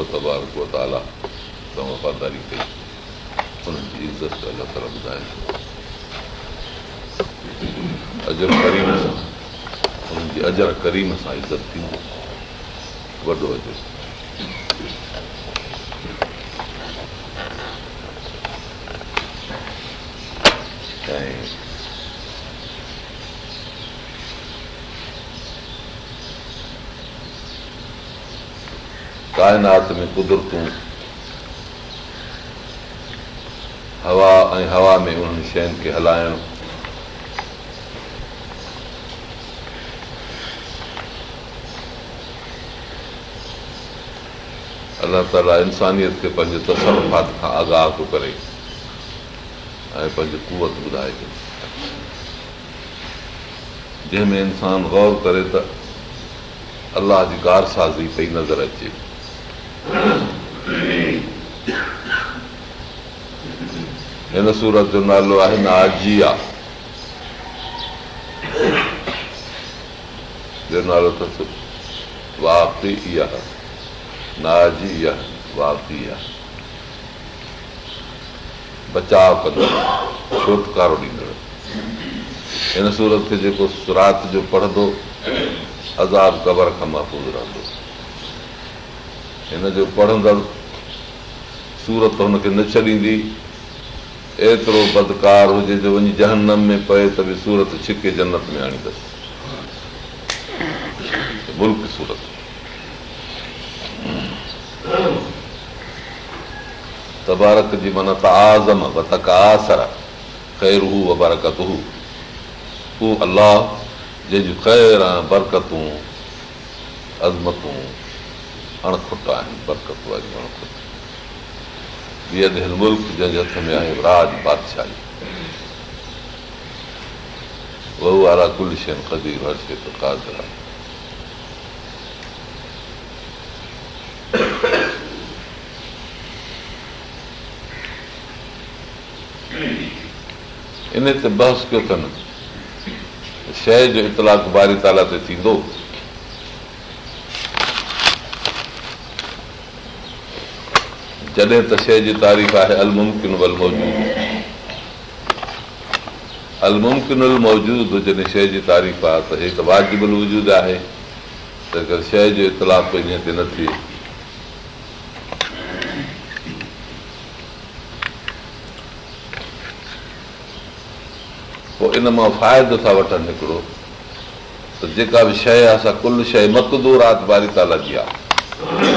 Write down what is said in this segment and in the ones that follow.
रब ॿार ताला त वफ़ादारी कई उन्हनि जी इज़त अलाह ताला ॿुधाए अजर करीम सां उन्हनि जी अजर करीम सां इज़त थींदी वॾो हुजे काइनात में कुदरतूं हवा ऐं हवा में उन्हनि शयुनि खे हलाइण अलाह ताला इंसानियत खे पंहिंजे तसरफ़ात खां आगाह थो करे ऐं पंहिंजी कुवत ॿुधाए थो जंहिंमें इंसानु गौर करे त अलाह जी कार साज़ी पई नज़र अचे हिन सूरत जो नालो आहे नाजी आहे नालो अथसि वापाव छोटकारो ॾींदड़ हिन सूरत खे जेको सुरात जो पढ़ंदो अज़ाब अज़ाबर खां महफ़ूज़ रहंदो हिन जो पढ़ंदड़ सूरत हुनखे न छॾींदी एतिरो बदकार हुजे जो वञी जहनम में पए त बि सूरत छिके जनत में आणींदसि तबारक जी माना त आज़म बतक आसर अलाह जंहिंजी जंहिंजूं बरकतूं अज़मतूं अणखुट आहिनि बरकतूं अणखुट हिन मुल्क जे हथ में आहे राज बादशाही बह वारा इन ते बहस कयो अथनि शइ जो इतलाक ताला ते थींदो जॾहिं त शइ जी तारीफ़ आहे अलमुमकिन वल मौजूद अलमुमकिन मौजूद जॾहिं शइ जी तारीफ़ आहे त हीअ त वजूद आहे त शइ जो इतलाफ़ ते न थिए पोइ इन मां फ़ाइदो था वठनि हिकिड़ो त जेका बि शइ आहे असां कुल शइ मकदो राति बारी त लॻी आहे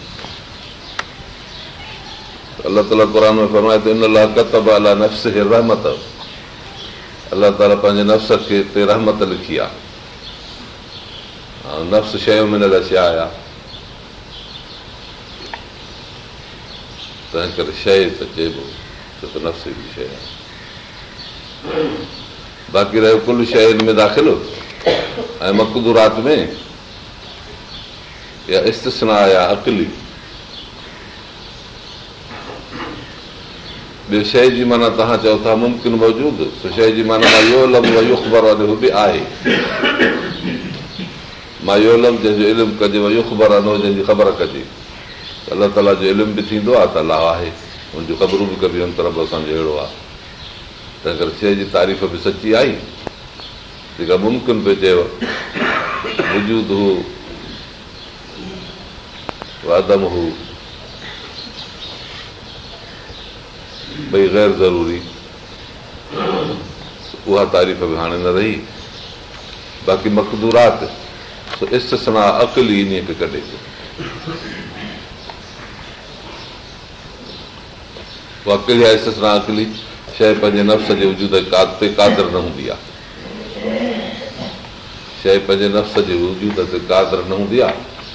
अलाह नफ़्स खे रहमत अलाह ताला पंहिंजे नफ़्स खे रहमत लिखी आहे ऐं नफ़्स शयूं में शइ त चइबो कुल शइ में दाख़िल ऐं मक़दूरात में ॿियो शइ जी माना तव्हां चओ था मुमकिन मौजूदु शइ जी माना ख़बर बि आहे मां इहो लम जंहिंजो इल्मु कजे ख़बर आहे न जंहिंजी ख़बर कजे अलाह ताला जो इल्मु बि थींदो आहे त अलाह आहे हुनजूं ख़बरूं बि कबियूं हुन तरफ़ असांजो अहिड़ो आहे तंहिं करे शइ जी तारीफ़ बि सची आई जेका मुमकिन पियो चयो वजूद हू वादम हू भई ग़ैर ज़रूरी उहा तारीफ़ बि हाणे न रही बाक़ी मक़दूरात इस्तना इस्तना अकल ई इन खे कढे थो उहा आहे शइ पंहिंजे नफ़्स जे वजूद ते कादर न हूंदी आहे शइ पंहिंजे नफ़्स जे वजूद ते कादर न हूंदी आहे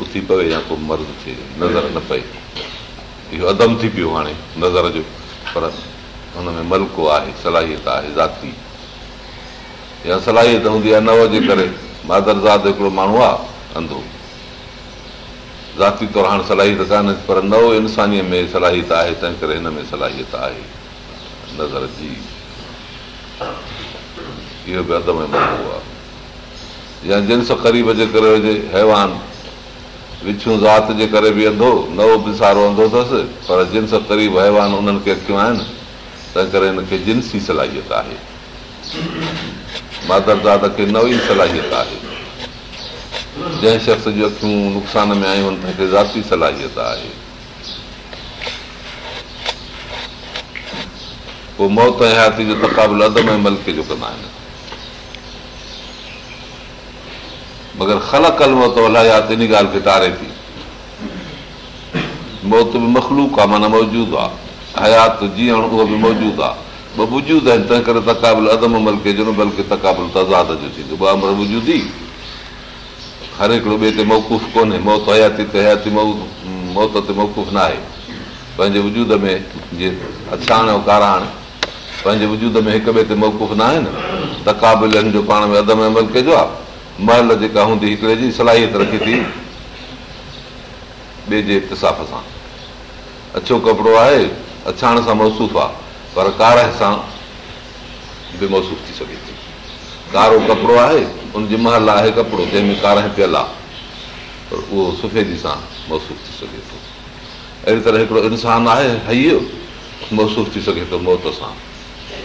उथी पवे या को मर्द थिए नज़र न पए इहो अदम थी पियो हाणे नज़र जो पर हुन में मलको आहे सलाहियत आहे ज़ाती या सलाहियत हूंदी आहे नव जे करे मादर ज़ात हिकिड़ो माण्हू आहे अंधो ज़ाती तौरु हाणे सलाहियत कान्हे पर नओ इंसानीअ में सलाहियत आहे तंहिं करे हिन में सलाहियत आहे नज़र जी इहो बि अदम मलो आहे या जिन्स क़रीब जे करे हुजे हैवान विछू ज़ात जे करे बि अंधो न उहो बि सारो अंधो अथसि पर जिन्स सभु क़रीब हैवान उन्हनि खे अखियूं आहिनि तंहिं करे हिनखे जिन्सी सलाहियत आहे मादर दात खे नवी सलाहियत आहे जंहिं शख़्स जूं अखियूं नुक़सान में आयूं आहिनि तंहिंखे ज़ाती सलाहियत आहे पोइ मौत ऐं हयाती जो तक़ाबिलो अदम ऐं मलके जो कंदा आहिनि मगर ख़लक मौत अल हयात इन ॻाल्हि खे तारे थी मौत बि मखलूक आहे माना मौजूदु आहे हयात जीअण उहो बि मौजूदु आहे ॿ वजूदु आहिनि तंहिं करे तक़ाबिल अदम अमल कजो न बल्कि तक़ाबिल तज़ाद जो थींदो ॿ अमर वजूदी हर हिकिड़ो ॿिए ते मौक़ुफ़ कोन्हे मौत हयाती ते हयाती मौत ते मौक़ुफ़ न आहे पंहिंजे वजूद में जीअं अछाण ऐं काराण पंहिंजे वजूद में हिक ॿिए ते मौक़ुफ़ न आहे न तक़ाबिलनि जो पाण में अदम अमल कजो आहे महल जेका हूंदी हिकिड़े जी सलाहियत रखी थी ॿिए जे इतिज़ाफ़ सां अछो कपिड़ो आहे अछाण सां मौसूफ़ आहे पर कार सां बि मौसूफ़ थी सघे थी कारो कपिड़ो आहे उनजी महल आहे कपिड़ो जंहिंमें कारा पियल आहे पर उहो सुफ़ेदी सां मौसूफ़ थी सघे थो अहिड़ी तरह हिकिड़ो इंसानु आहे हई मौसूफ़ थी सघे थो मौत सां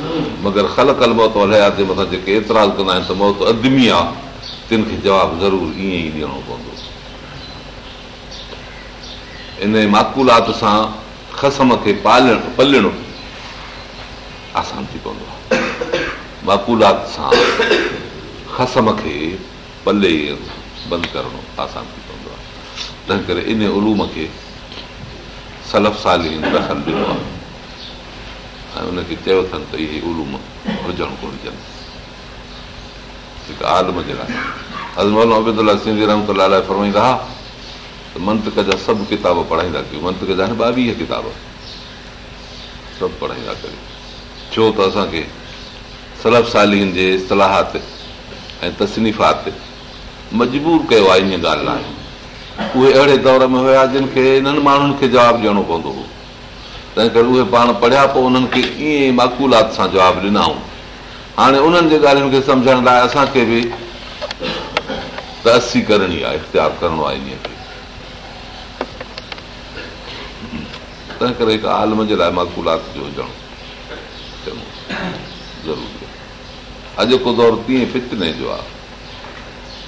मगर खल कल मौत हलिया त मथां जेके एतिराज़ कंदा आहिनि त मौत अदमी आहे तिन खे जवाबु ज़रूरु ईअं ई ॾियणो पवंदो इन माकुलात सां खसम खे पालण पलणो आसान थी पवंदो आहे माकुलात सां खसम खे पले बंदि करणो आसान थी पवंदो आहे तंहिं करे इन उलूम खे सलफ साली दख़ल ॾिनो आहे ऐं उनखे चयो अथनि त इहे उलूम हुजणु घुरिजनि हिकु आलम जे लाइ अज़मल सिंधी लाइतला लाइ फरमाईंदा हुआ त मंतक जा सभु किताब पढ़ाईंदा कयूं मंतक जा आहिनि ॿावीह किताब सभु पढ़ाईंदा करियूं छो त असांखे सलफ सालीन जे सलाह ऐं तसनीफ़ात मजबूर कयो आहे इहा ॻाल्हि लाइ उहे अहिड़े दौर में हुया जिन खे इन्हनि माण्हुनि खे जवाबु ॾियणो पवंदो हुओ तंहिं करे उहे पाण पढ़िया पोइ उन्हनि खे ईअं ई माकूलात सां जवाबु ॾिनाऊं हाणे उन्हनि जे ॻाल्हियुनि खे सम्झण लाइ असांखे बि तस्सी करणी आहे इख़्तियार करिणो आहे तंहिं करे हिकु आलम जे लाइ माकूलात जो हुजणु चङो ज़रूरी आहे अॼु को दौरु तीअं फितने जो आहे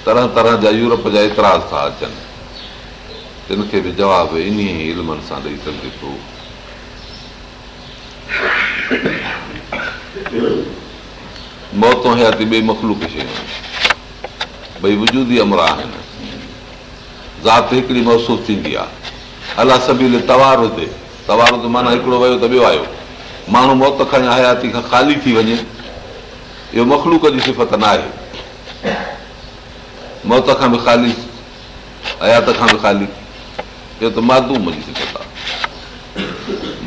तरह तरह जा यूरोप जा एतिरा था अचनि तिन खे बि जवाबु इन्हीअ इल्मनि सां ॾेई सघे थो मौत हयाती मखलू किशे भई वजूद ई अमरा आहिनि ज़ात हिकिड़ी महसूसु थींदी आहे अला सभी तवार हुते तवार हुते माना हिकिड़ो वियो त ॿियो आयो माण्हू मौत खां या हयाती खां ख़ाली थी वञे इहो मखलूक जी सिफ़त न आहे मौत खां बि ख़ाली हयात खां बि ख़ाली इहो त मादूम जी सिफत आहे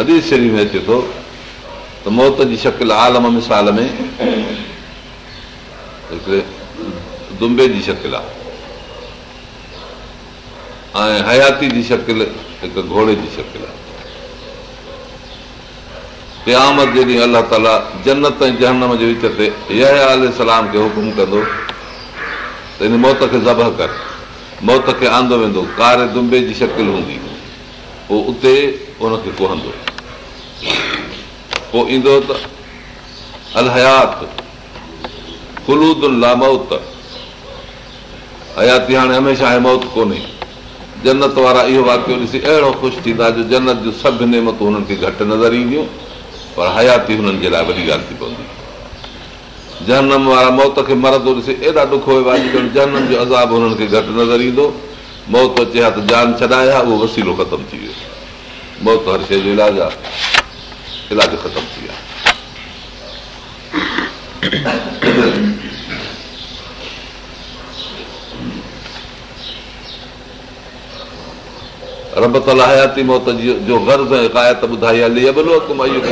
अदीब शरीफ़ में अचे थो त मौत जी शकिल आलम मिसाल में हिकिड़े दुंबे जी शकिल आहे ऐं हयाती जी शकिल हिकु घोड़े जी शकिल आहे क़यामत जे ॾींहुं अलाह ताला जन्नत ऐं जहनम जे विच ते इहा सलाम खे हुकुम कंदो त हिन मौत खे ज़ब कर मौत खे आंदो वेंदो कारे दुंबे जी शकिल हूंदी पोइ उते पोइ ईंदो त अलहयात ला मौत हयाती हाणे हमेशह आहे मौत कोन्हे जन्नत वारा इहो वाकियो ॾिसी अहिड़ो ख़ुशि थींदा जो जन्नत जूं सभु नेमतूं हुननि खे घटि नज़र ईंदियूं पर हयाती हुननि जे लाइ वॾी ॻाल्हि थी पवंदी जनम वारा मौत खे मरंदो ॾिसे एॾा ॾुख हुयो आहे जनम जो अज़ाब हुननि खे घटि नज़र ईंदो मौत अचे हा त जान छॾाए हा उहो वसीलो ख़तमु थी वियो हर शइ जो इलाजु आहे इलाजु ख़तमु थी वियो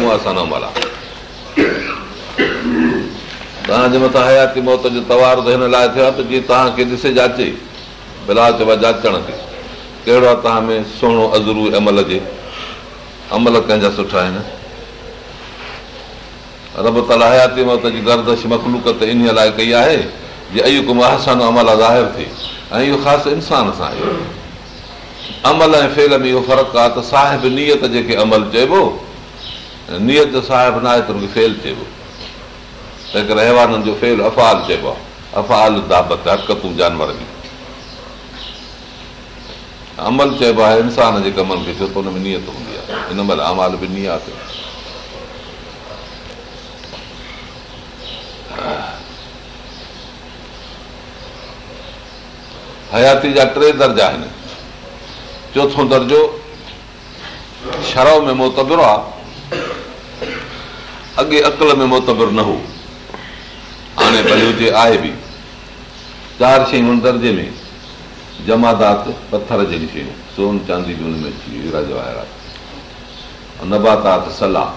आहे तव्हांजे मथां हयाती मौत जो तवार त हिन लाइ थियो आहे त जीअं तव्हांखे ॾिसे जाचे बिलाज चवा जाचण ते कहिड़ो आहे तव्हां में सुहिणो अज़रू अमल जे अमल कंहिंजा सुठा आहिनि रब ताला हयाती मौत जी गर्दश मखलूक त इन लाइ कई आहे जे आसान अमल आहे ज़ाहिर थिए ऐं इहो ख़ासि इंसान सां आहे अमल ऐं फेल में इहो फ़र्क़ु आहे त साहिब नियत जेके अमल चइबो नियत नीयत साहिब न आहे त हुनखे फेल चइबो तंहिं करे अहवाननि जो फेल अफ़ाल चइबो आहे अफ़ाल दाबत हरकतूं जानवर जी अमल चइबो आहे इंसान जे कमल खे छो त हुन में नियत हूंदी आहे हिन महिल अमाल बि नियात हयाती जा टे दर्जा आहिनि चोथों दर्जो शरव में मोतबर आहे अॻे अकल में मोतबर न हो हाणे भले हुजे आहे बि चारि शयूं दर्जे में जमादात पथर जहिड़ी शयूं सोन चांदी बि उनमें अची थी वियूं राज वायरा नबातात सलाह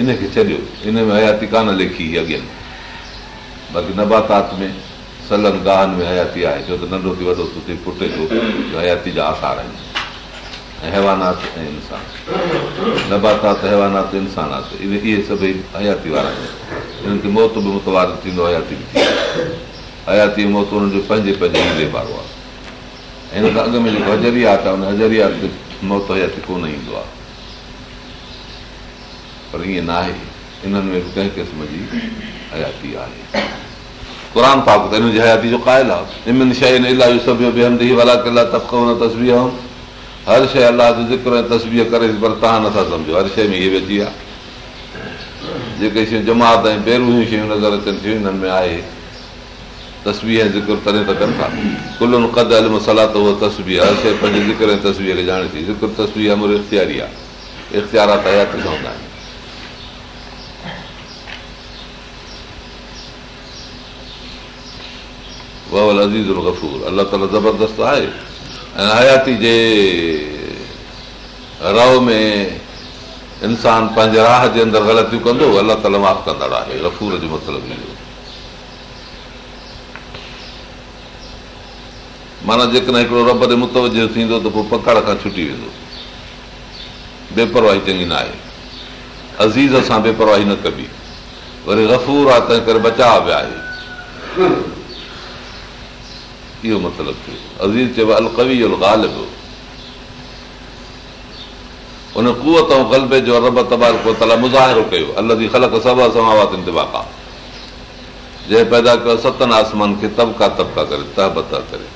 इनखे छॾियो इन में हयाती कान लिखी अॻियां बाक़ी नबातात में सलनि गाहनि में हयाती आहे छो त नंढो थी वॾो सुठे पुटे थो हयाती जा आसार आहिनि ऐं हैवानात ऐं इंसान नबातात हैवानात इंसानात इन इहे सभई हयाती वारा आहिनि इन्हनि खे मौत बि मुतबार थींदो हयाती बि थींदो हयाती मौत उन्हनि जो पंहिंजे पंहिंजे हीरे वारो आहे ऐं हिन सां अॻ में जेको हज़रियात आहे हुन हज़रिया मौत हयाती कोन ईंदो आहे पर ईअं न आहे इन्हनि में कंहिं क़िस्म जी हयाती आहे क़रान पाक त हिन जी हयाती जो क़ाइल आहे शइ इलाही सभु वला कला तबको न तस्वीर शयुनि हर शइ अलाह जो ज़िक्र ऐं तस्वीर करे पर तव्हां नथा सम्झो हर शइ में इहे वेझी आहे जेके शयूं जमात ऐं पहिरूं शयूं नज़र अचनि थियूं हिननि में आहे तस्वी ऐं ज़िक्रादल त उहा पंहिंजे अलाह ताल ज़बरदस्त आहे ऐं हयाती जे रह में इंसान पंहिंजे राह जे अंदरि ग़लतियूं कंदो अलाह ताल माफ़ कंदड़ आहे रफ़ूर जो मतिलबु माना जेकॾहिं हिकिड़ो रब ते मुतवजो थींदो त पोइ पकड़ खां छुटी वेंदो बेपरवाही चङी न आहे अज़ीज़ सां बेपरवाही न कबी वरी गफ़ूर आहे तंहिं करे बचाव बि आहे इहो मतिलबु थियो अज़ीज़ चइबो आहे अलकवी ॻाल्हि उन कुवत ऐं कलबे जो रब तबाल को तबार मुज़ाहिरो कयो अल जी ख़लक अलॻि दिमाका जंहिं पैदा कयो सतनि आसमान खे तबिका तबिका करे तहबत करे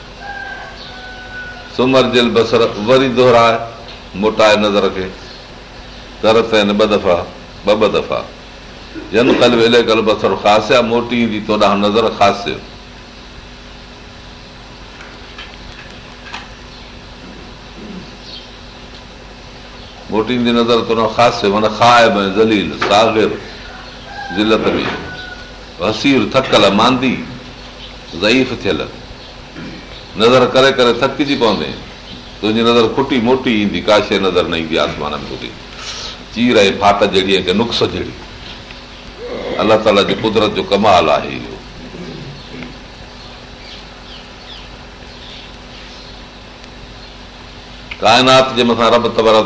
सुमर जल बसर वरी दोराए मोटाए नज़र खे दर त ॿ दफ़ा ॿ ॿ दफ़ा जन कल वेले कल बसर ख़ासि आहे मोटी ईंदी तोॾा नज़र ख़ासि मोटी ईंदी नज़र तोॾां में हसीर थकल मांदी ज़ईफ़ थियल नज़र करे करे थकिजी पवंदे तुंहिंजी नज़र खुटी मोटी ईंदी का शइ नज़र न ईंदी आसमान में तुंहिंजी चीर ऐं फाट जहिड़ी नुस्स जहिड़ी अलाह ताला जे कुदरत जो कमाल आहे इहो काइनात जे मथां रब तबरा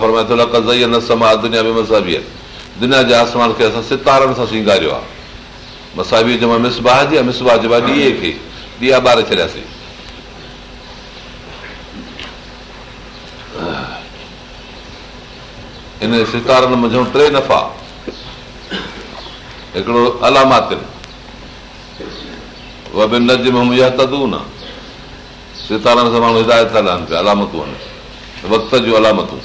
पर न समाज दुनिया में मसाभीअ दुनिया जे आसमान खे असां सितारनि सां सिंगारियो आहे मसाबीअ जे मां मिसबाह जी आहे मिसबा जे मां ॾींहं खे ॿारे छॾियासीं इन सितारनि मुंहिंजो टे नफ़ा हिकिड़ो अलामात तदू न सितारनि सां माण्हू हिदायत हलनि पिया अलामतूं आहिनि वक़्त जूं अलामतूं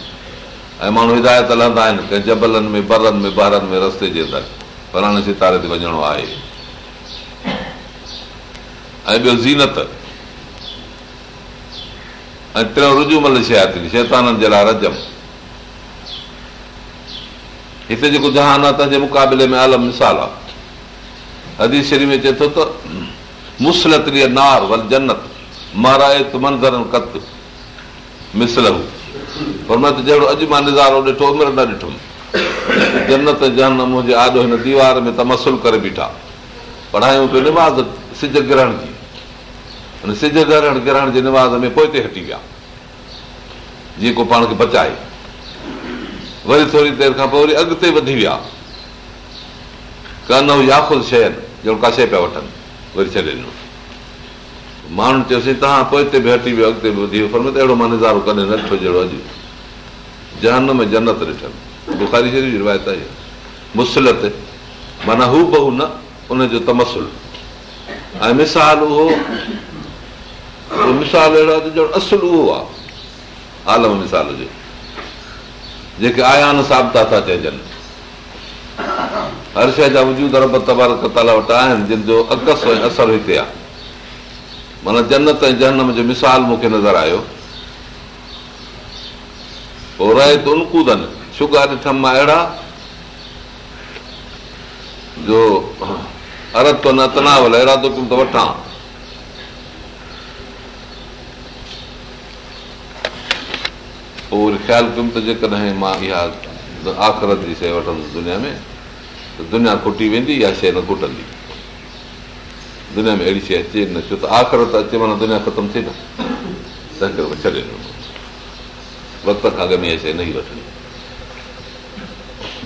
ऐं माण्हू हिदायत हलंदा आहिनि कंहिं जबलनि में बरनि में ॿारनि में रस्ते जे अंदरि पर हाणे सितारे ते वञिणो आहे ऐं ॿियो ज़ीनत ऐं टियों रुजु मल शैताननि जे लाइ रजम हिते जेको जहान आहे तंहिंजे मुक़ाबले में आलम मिसाल आहे में चए थो त त नार वल कत मिसल पर मां मां जहिड़ो अॼु ॾिठो उमिरि न ॾिठुमि परत जहान मुंहिंजे आॾो हिन दीवार में त मसुल करे बीठा पढ़ायूं पियो निमाज़ सिज ग्रहण जी हुन सिज घर किरण जे निवाज़ में पोइ ते हटी विया जीअं को पाण खे बचाए वरी थोरी देरि खां पोइ वरी अॻिते वधी विया कन याफ़ु शइ आहिनि शइ पिया वठनि वरी छॾे ॾिनो माण्हू चयोसीं तव्हां पोइ बि हटी वियो अॻिते बि वधी वियो त अहिड़ो मां नज़ारो कॾहिं न ॾिठो जहिड़ो अॼु जन में जनत ॾिठनि बुखारी शरीफ़ जी रिवायत आहे मुसलत माना हू बहू न उनजो तमसुल ऐं मिसाल उहो मिसाल अहिड़ा ॼण असुलु उहो आहे आलम मिसाल जो जेके आयान साबता था चइजनि हर शइ जा वजूद रब ताला वटि आहिनि जिन जो अकस ऐं असर हिते आहे माना जनत ऐं जनम जो मिसाल मूंखे नज़र आयो पोइ रहे त थो ॾिठमि मां अहिड़ा जो अरत न तनाव अहिड़ा दुकान थो वठां पोइ वरी ख़्यालु कयुमि त जेकॾहिं मां इहा आख़िरत जी शइ वठंदुसि दुनिया में त दुनिया खुटी वेंदी या शइ न खुटंदी दुनिया में अहिड़ी शइ अचे न छो त आख़िरत अचे माना दुनिया ख़तमु थिए न तंहिं करे छॾे ॾिनो वक़्त खां अॻ में इहा शइ न ई वठंदी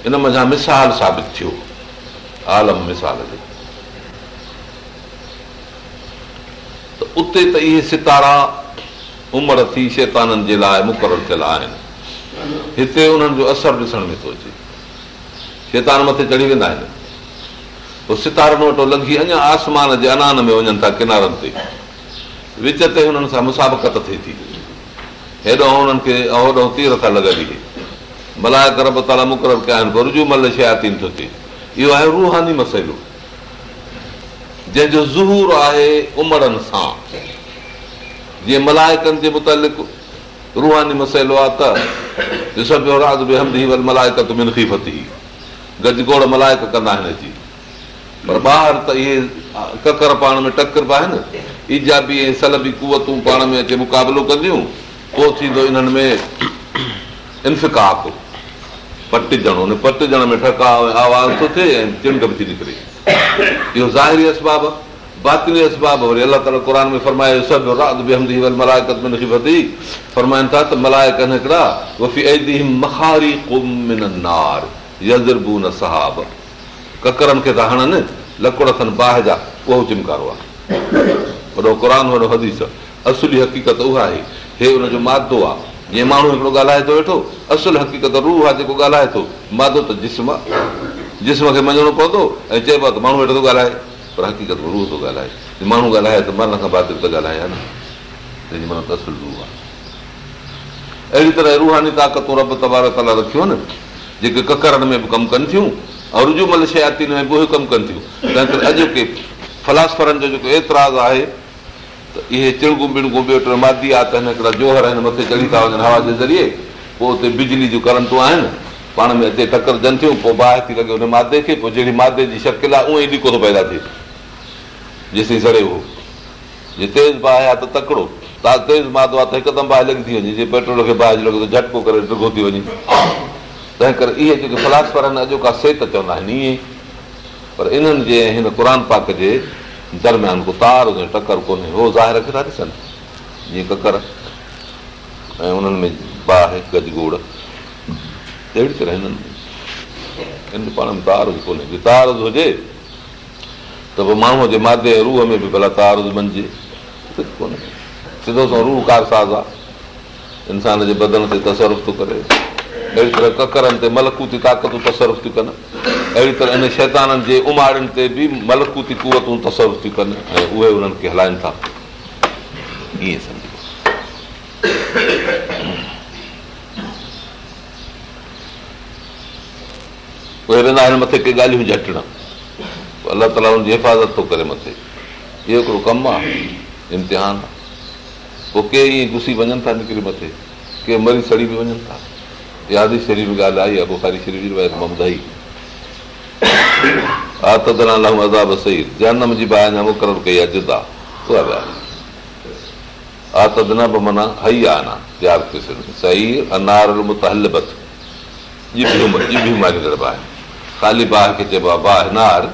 इन मज़ा मिसाल साबित थियो आलम मिसाल जो त उते त इहे सितारा उमिरि थी शैताननि जे लाइ मुक़ररु थियल आहिनि हिते उन्हनि जो असरु ॾिसण में थो अचे शैतान मथे चढ़ी वेंदा आहिनि पोइ सितारनि वटि लंघी अञा आसमान जे अनान में वञनि था किनारनि ते विच ते हुननि सां मुसाबकत थिए थी हेॾो हुननि खे तीर तीरथ लॻल भला करा मुक़ररु कया आहिनि पोइ रुजू मल शयाती थो थिए इहो आहे रूहानी मसइलो जंहिंजो ज़हूर आहे उमिरनि सां जीअं मलायकनि जे मुतालिक़ मसइलो आहे त गजगोड़ मलायक कंदा आहिनि अची पर ॿाहिरि त इहे ककर पाण में टकर बि आहिनि ईजाबी ऐं सलबी कुवतूं पाण में अचे मुक़ाबिलो कंदियूं पोइ थींदो इन्हनि में इंफिकाक पटिजण हुन पटिजण में ठकाव ऐं आवाज़ थो थिए ऐं चिंड बि थी निकिरे इहो ज़ाहिरी असबाबु आहे चिमकारो आहे वॾो क़ुर वॾो हदीस असुली हक़ीक़त उहा आहे हे हुनजो मादो आहे जीअं माण्हू हिकिड़ो ॻाल्हाए थो वेठो असुल हक़ीक़त रूह आहे जेको ॻाल्हाए थो मादो त जिस्म जिस्म खे मञणो पवंदो ऐं चइबो आहे त माण्हू वेठो थो ॻाल्हाए पर हक़ीक़त में रूह थो ॻाल्हाए माण्हू ॻाल्हाए त मन खां बाद त ॻाल्हायां न तंहिंजे मन त असुल रूह आहे अहिड़ी तरह रूहानी ताक़तूं रब तबार ताला रखियो न जेके ककरनि में बि कमु कनि थियूं ऐं रुजूमल बि उहे कमु कनि थियूं तंहिं करे फलासफरनि जो जेको एतिराज़ आहे त इहे ॿियो टे मादी आहे त हिन हिकिड़ा जोहर आहिनि मथे चढ़ी था वञनि हवा जे ज़रिए पोइ उते बिजली जूं करंटूं आहिनि पाण में अचे टकरजनि थियूं पोइ बाहि थी लॻे हुन मादे खे पोइ जहिड़ी मादे जी शकिल आहे उहो ई ॾीको थो पैदा थिए जेसिताईं सड़े हो जे तेज़ बाहि आहे त तकिड़ो तेज़ मादो आहे त हिकदमि बाहि लॻी थी वञे जीअं पेट्रोल खे बाहि लॻे त झटको करे टॻो थी वञे तंहिं करे इहे जेके फिलासफर आहिनि सलाह सेत चवंदा आहिनि ईअं पर इन्हनि जे हिन क़ुर पाक जे दरम्यान को तार हुजे टकर कोन्हे उहो ज़ाहिर खे था ॾिसनि जीअं ककर ऐं उन्हनि में बाहि गजगोड़ अहिड़ी तरह हिननि पाण में तार बि कोन्हे तार हुजे त पोइ माण्हूअ जे मादे रूह में बि भला तार बणिजे कोन्हे सिधो सो रूह कार साज़ आहे इंसान जे बदन ते तसरफ़ थो करे अहिड़ी तरह ककरनि ते मलकूती ताक़तूं तसरफ़ थियूं कनि अहिड़ी तरह इन शैताननि जे उमाड़ियुनि ते बि मलकूती कुवतूं तसरु थियूं कनि ऐं उहे उन्हनि खे हलाइनि था ईअं सम्झो उहे वेंदा आहिनि मथे के ॻाल्हियूं झटण अलाह ताला हुनजी हिफ़ाज़त थो करे मथे इहो हिकिड़ो कमु आहे इम्तिहान आहे पोइ के ई घुसी वञनि था निकिरी मथे के मरी सड़ी बि वञनि था यादि शरीर जी ॻाल्हि आई आहे पोइ सा शरी सही जान मुंहिंजी भाउ मुक़ररु कई आहे जिदा आतद नई आहे काली भाउ खे चइबो आहे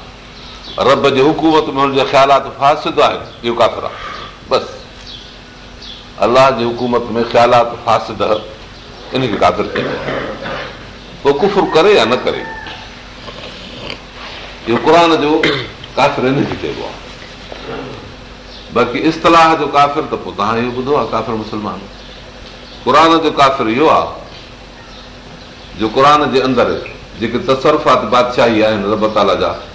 रब जे हुकूमत में हुनजा ख़्यालात फासिद आहिनि इहो काफ़िर आहे बसि अलाह जे हुकूमत में ख़्यालात फासिद काफ़िर कयो कुफुर करे या न करे इहो क़ुर जो काफ़िर चइबो आहे बाक़ी इस्तलाह जो काफ़िर त पोइ तव्हां इहो ॿुधो आहे काफ़िर मुस्लमान क़ुर जो काफ़िर इहो आहे जो क़ुर जे अंदरि जेके तसरफ़ात बादशाही आहिनि रब ताला जा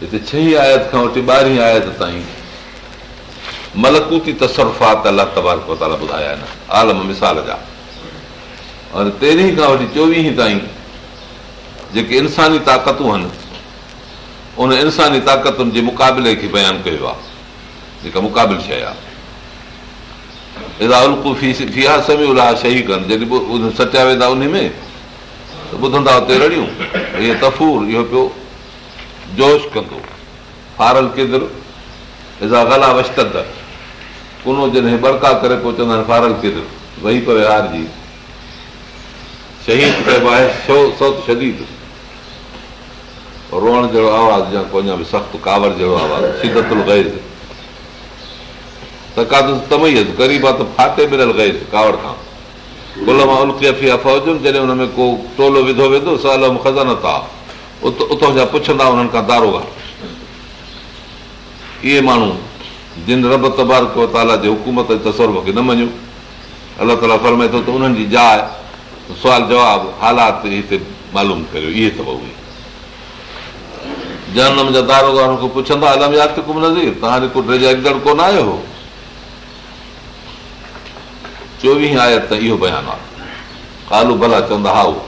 हिते छहीं आयत खां वठी ॿारहीं आयत ताईं मलकूती तसरफ़ात अलाह ॿुधाया आहिनि आलम मिसाल जा तेरहीं खां वठी चोवीह ताईं जेके इंसानी ताक़तूं आहिनि उन इंसानी ताक़तुनि जे मुक़ाबले खे बयानु कयो आहे जेका मुक़ाबिल शइ आहे आहे उल्हा शही कनि जॾहिं सचिया वेंदा उन में त ॿुधंदा रड़ियूं इहे तफ़ूर इहो पियो जोश कंदो कुनो जॾहिं बरका करे पोइ चवंदा आहिनि फारल किदर वही पवे जी शहीद पइबो आहे रोअण जहिड़ो बि सख़्तु कावड़ जहिड़ो आवाज़ु ग़रीब कावड़ खां गुल मां जॾहिं हुन में को टोलो विधो वेंदो सालम ख़ज़ानत आहे उतां जा पुछंदा उन्हनि खां दारोगा इहे माण्हू जिन रब तबार कयो ताला जे हुकूमत जे तस्वर खे न मञियो अलाह ताला फरमाए थो त उन्हनि जी जाइ सुवाल जवाब हालात हिते मालूम करियो इहे अथव उहे जनम जा खां पुछंदा अलम नज़ीर कोन आयो हो चोवीह आयत त इहो बयानु आहे कालू भला चवंदा हा उहो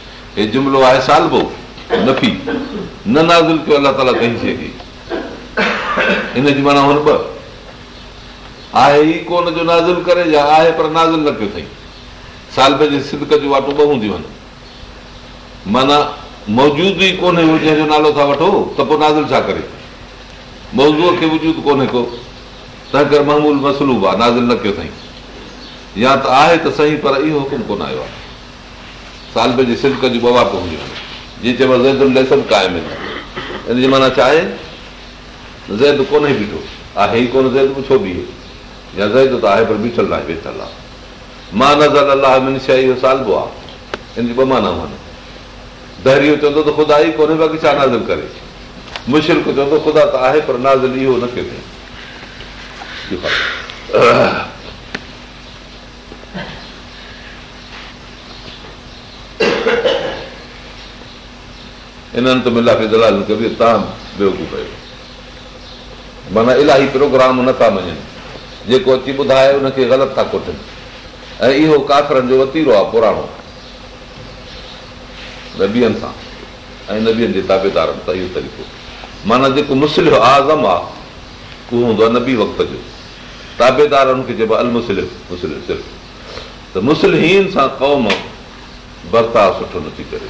हे जुमिलो आहे सालबो न पी नाज़ुल कयो अलाह ताला कंहिं माना हुन ॿ आहे ई कोन जो नाज़ुल करे या आहे पर नाज़ुल न पियो अथई सालब जे सिदक जूं वाटूं ॿ हूंदियूं आहिनि माना मौजूदु ई कोन्हे जंहिंजो नालो था वठो त पोइ नाज़ुल छा करे मौज़ूअ खे वजूदु कोन्हे को तंहिं करे मामूल मसलूब आहे नाज़ुल न कयो अथई या त आहे त सही पर इहो हुकुम कोन आयो आहे इन जी माना छा आहे ज़ैद कोन्हे बीठो आहे मां नज़ल अलाही शइ इहो सालबो आहे ॿ माना वञे दहरियो चवंदो त ख़ुदा ई कोन्हे बाक़ी छा नाज़िम करे मुशिलक चवंदो ख़ुदा त आहे पर नाज़िम इहो न क इन्हनि त मिला फिज़ तव्हां ॿियो को कयो माना इलाही प्रोग्राम नथा मञनि जेको अची ॿुधाए उनखे ग़लति था कोठनि ऐं इहो काफ़िरनि जो वतीरो आहे पुराणो नबियनि सां ऐं नबियनि जे ताबेदारनि सां इहो तरीक़ो माना जेको मुस्लिम आज़म आहे उहो हूंदो आहे नबी वक़्त जो ताबेदारनि खे चइबो आहे अलमुसल मुसलिफ़ सिर्फ़ु त मुस्लिहीन सां क़ौम बरताव सुठो नथी करे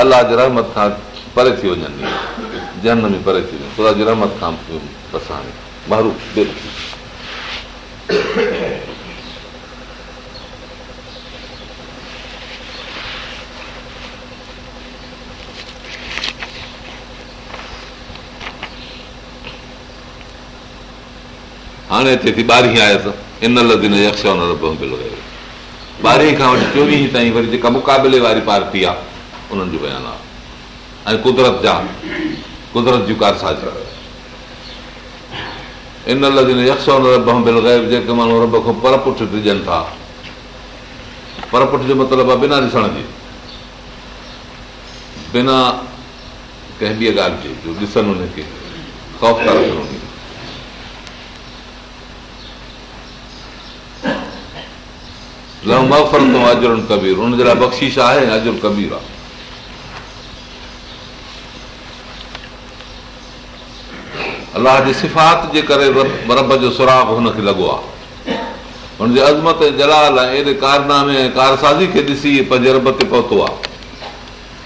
अलाह जे रहमत खां परे थी वञनि जन में परे थी वञनि ख़ुदा जी रहमत खां बसि हाणे हाणे हिते थी ॿारहीं आयस इन यक्ष ॿारहीं खां वठी चोवीह ताईं वरी जेका मुक़ाबले वारी पार्टी आहे उन्हनि जो बयान आहे ऐं कुदरत जा कुदरत जूं कार इन लॻे जेके माण्हू रब खां परपुठ डिॼनि था परपुठ जो मतिलबु आहे बिना ॾिसण जे बिना कंहिं ॿिए ॻाल्हि जे कबीर हुनजे लाइ बख़्शीश आहे अज कबीर आहे अलाह जी सिफ़ात जे करे रब जो सुराप हुनखे लॻो आहे हुनजे अज़मत जलाल ऐं जलाले कारनामे ऐं कारसाज़ी खे ॾिसी पंहिंजे रब ते पहुतो आहे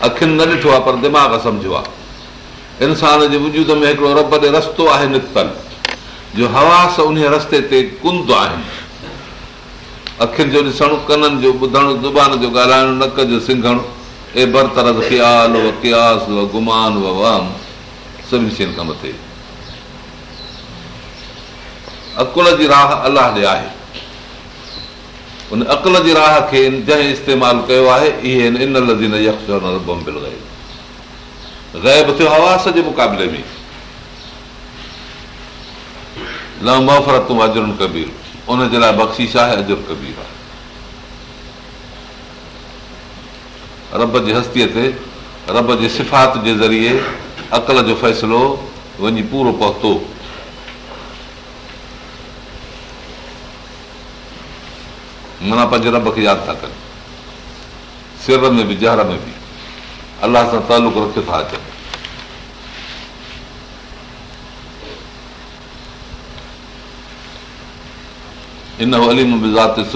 अखियुनि न ॾिठो आहे पर दिमाग़ सम्झो आहे इंसान जे वजूद में हिकिड़ो रब ते रस्तो आहे निकितल जो हवास उन रस्ते ते कुंद आहिनि अखियुनि जो ॾिसणु कननि जो ॿुधणु ज़ुबान जो जो ॻाल्हाइणु नक सिंघणु ऐं ख़्यालु सभिनी शयुनि खां मथे अकुल जी राह अलाह ॾे आहे बख़्शीश आहे हस्तीअ ते रब जे सिफ़ात जे ज़रिए अकल जो फ़ैसिलो वञी पूरो पहुतो माना पंहिंजे रब खे यादि था कनि सिर में बि जहर में बि अलाह सां तालुक रखियो था अचनि इन अलीम बि ज़ात रब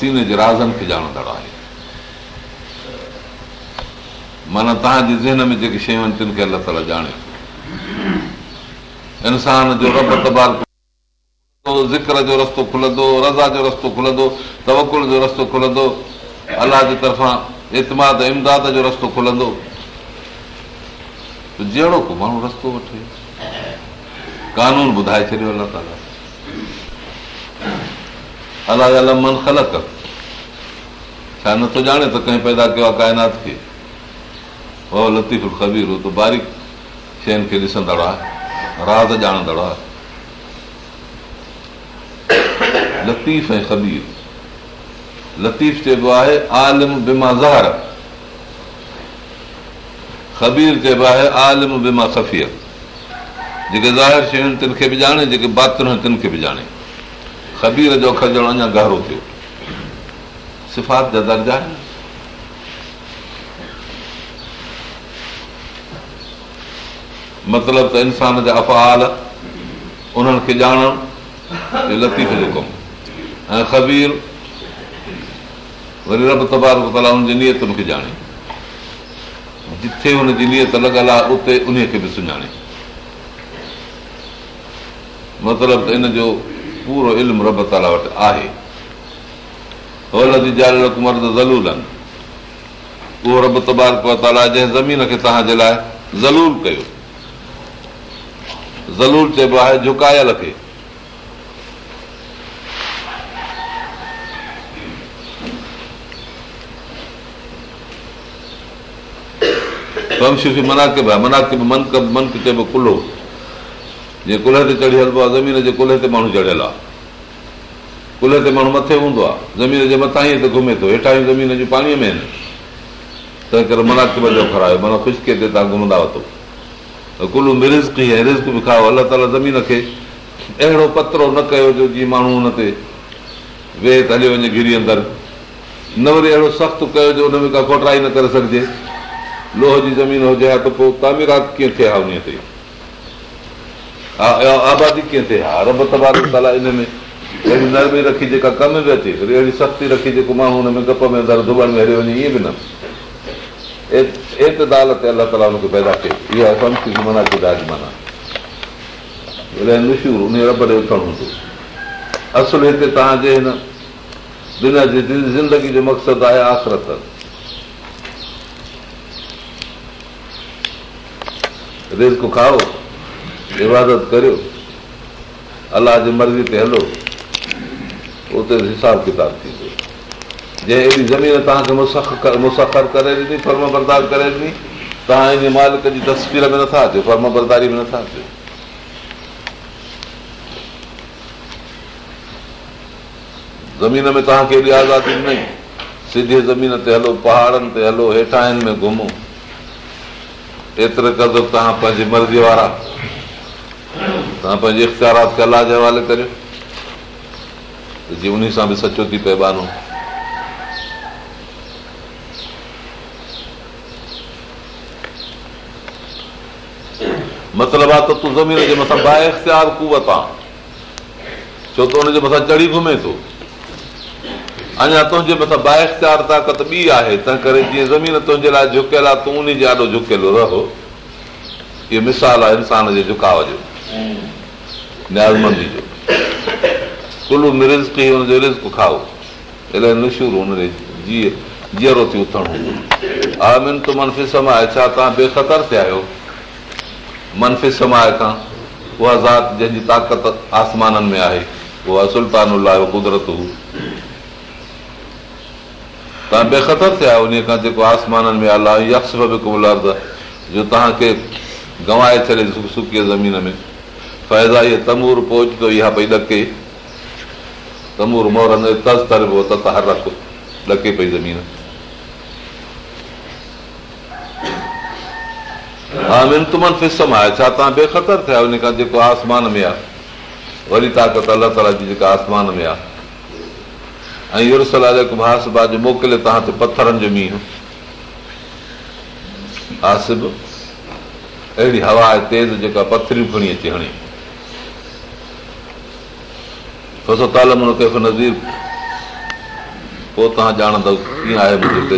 सीने जे राज़नि खे ॼाणंदड़ आहे माना तव्हांजे ज़हन में जेके शयूं आहिनि तिन खे अलाह ताला ॼाणे इंसान जो रब तबाल ज़िक्र जो रस्तो खुलंदो रज़ा जो रस्तो खुलंदो तवकुल जो रस्तो खुलंदो अलाह जे तरफ़ां इतमाद इमदाद जो रस्तो खुलंदो जहिड़ो को माण्हू रस्तो वठे कानून ॿुधाए छॾियो अलाह ताला अलाह ख़लक छा नथो ॼाणे त कंहिं पैदा कयो आहे काइनात खे लतीफ़ ख़बीर हो त बारीक़ शयुनि खे ॾिसंदड़ आहे राज़ ॼाणंदड़ आहे लतीफ़ लतीफ़ चइबो आहे जेके ज़ाहिर शयूं आहिनि तिन खे बि ॼाणे जेके ॼाणे ख़बीर जो अञा गहरो थियो आहिनि मतिलबु त इंसान जा अफ़हाल उन्हनि खे ॼाणणु लतीफ़ जो कमु ऐं ख़बीर वरी रब तबार ताला नियत मूंखे ॼाणे जिथे हुनजी नियत लॻल आहे उते उन खे बि सुञाणे मतिलबु त इन जो पूरो इल्मु रब ताला वटि आहे ज़लूल आहिनि उहो रब तबार ताला जंहिं ज़मीन खे तव्हांजे लाइ ज़लूल कयो ज़लूल चइबो आहे झुकायल खे कुलो जीअं कुल्हे ते चढ़ी हलबो आहे ज़मीन जे कुल्हे ते माण्हू चढ़ियल आहे कुल्हे ते माण्हू मथे हूंदो आहे ज़मीन जे मथां ई घुमे थो हेठां जूं पाणीअ में आहिनि तंहिं करे मनाकिब जो खारायो माना ख़ुशके ते तव्हां घुमंदा वरितो त कुल बि रिस्ज़ी ऐं रिस्क बि खाओ अलाह ताला ज़मीन खे अहिड़ो पतरो न कयो जो जीअं माण्हू हुन ते वेह त हली वञे घिरी अंदरि न वरी अहिड़ो सख़्तु कयो जो हुन में का खोटराई न करे सघिजे लोह जी ज़मीन हुजे हा त पोइ तामीरात कीअं थिए हा उन ते हा आबादी कीअं थिए हा रब ताला इन में अहिड़ी नरमी रखी जेका कम बि अचे वरी अहिड़ी सख़्ती रखी जेको माण्हू हुन में गप में अंदरि दुबण में हली वञे ईअं बि न एतदाल ते अलाह ताला हुनखे पैदा इहा माना की थिए मना मशहूरु हूंदो असुलु हिते तव्हांजे हिन दुनिया जी ज़िंदगी जो मक़सदु आहे आख़िरत खाओ इबादत करियो अलाह जे मर्ज़ी ते हलो उते हिसाब किताब थींदो जंहिं अहिड़ी ज़मीन मुसफ़र करे ॾिनी फर्म बरदार करे ॾिनी तव्हांजे मालिक जी तस्वीर में नथा अचे फर्म बरदारी में नथा अचे ज़मीन में तव्हांखे एॾी आज़ादी न सिधे ज़मीन ते हलो पहाड़नि ते हलो हेठां घुमो एतिरे कज़ तव्हां पंहिंजी मर्ज़ीअ वारा तव्हां पंहिंजे इख़्तियारात कला जे हवाले करियो जीअं उन सां बि सचो थी पए बानो मतिलबु आहे त तूं ज़मीन जे मथां बाए इख़्तियार कू तव्हां छो त उनजे मथां चढ़ी घुमे थो अञा तुंहिंजे मथां बाहिश्तार ताक़त ॿी आहे तंहिं करे जीअं ज़मीन तुंहिंजे लाइ झुकियल आहे तूं उन जे ॾाढो झुकियलु रहो इहो मिसाल आहे इंसान जे झुकाव जो न्याज़मंदी जो कुलू रिज़ कई हुनजो रिज़ खाओ इलाही जीअरो थी उथणु तूं मनफ़ी समाए छा तव्हां बेखतर थिया आहियो मनफ़ी समाए खां उहा ज़ात जंहिंजी ताक़त आसमाननि में आहे उहा सुल्तान कुदरत हू तव्हां बेखतर थिया उन खां जेको आसमाननि में अलाह बि कोल्द जो तव्हांखे गवाए छॾे सुकीअ ज़मीन में फ़ाइदा इहे तमूर पोचो ई आहे भई ॾके तमूर मोर ॾके पई ज़मीन हा मिन तुमन फिसम आहे छा तव्हां बेखतर थिया उन खां जेको आसमान में आहे वरी ताक़त अलाह ताला जी जेका आसमान में आहे ऐं मोकिले तव्हां पथरनि जो मींहुं आसिब अहिड़ी हवा आहे तेज़ जेका पथरियूं खणी अची हणी नज़ीर पोइ तव्हां ॼाणंदव कीअं आहे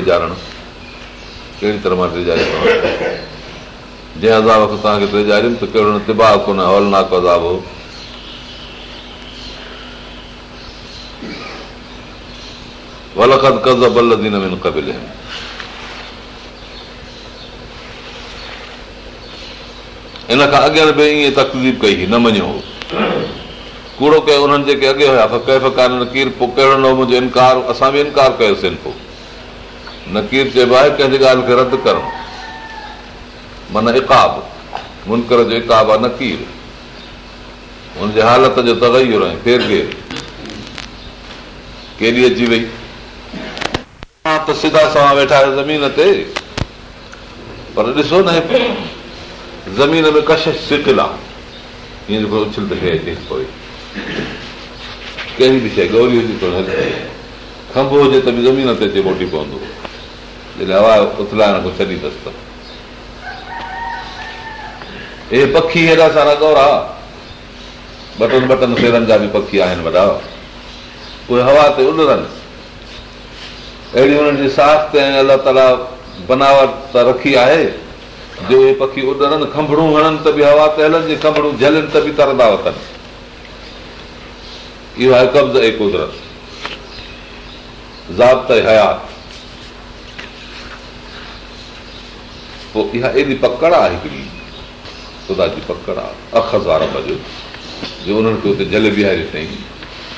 जंहिं तव्हांखे कोन इन खां अॻियां बि ईअं तकलीफ़ कई न मञियो हो कूड़ो कयो उन्हनि जेके अॻे हुया फके कान नकीर पोइ कहिड़ो न मुंहिंजो इनकार असां बि इनकार कयोसीं पोइ नकीर चइबो आहे कंहिंजी ॻाल्हि खे रद्द करणु माना इकाब मुनकर जो इकाब आहे नकीर हुनजे हालत जो तगैर फेर फेर केरी अची वई त सिधा सवा वेठा आहियो ज़मीन ते पर ॾिसो न ज़मीन में कश सिकिल आहे जेको उछल अचे पोइ कहिड़ी बि शइ गौरी हुजे खंभ हुजे त बि ज़मीन ते अचे मोटी पवंदो जॾहिं हवा उथलाइण खां छॾींदसि त हे पखी हेॾा सारा गौरा ॿ टन ॿटनि फेरनि जा बि पखी आहिनि वॾा उहे हवा ते उॾरनि अहिड़ी हुननि जी साख ते अलाह ताला बनावट त रखी आहे जो इहे पखी उॾनि खंभड़ूं हणनि त बि हवा त हलनि खंभड़ूं झलनि त बि तरंदा वतनि इहो आहे कब्ज़ ऐं कुदरत ज़ाब्त हयात पोइ इहा एॾी पकड़ आहे हिकिड़ी ख़ुदा जी पकड़ आहे अख हज़ार जो उन्हनि खे हुते जल अथई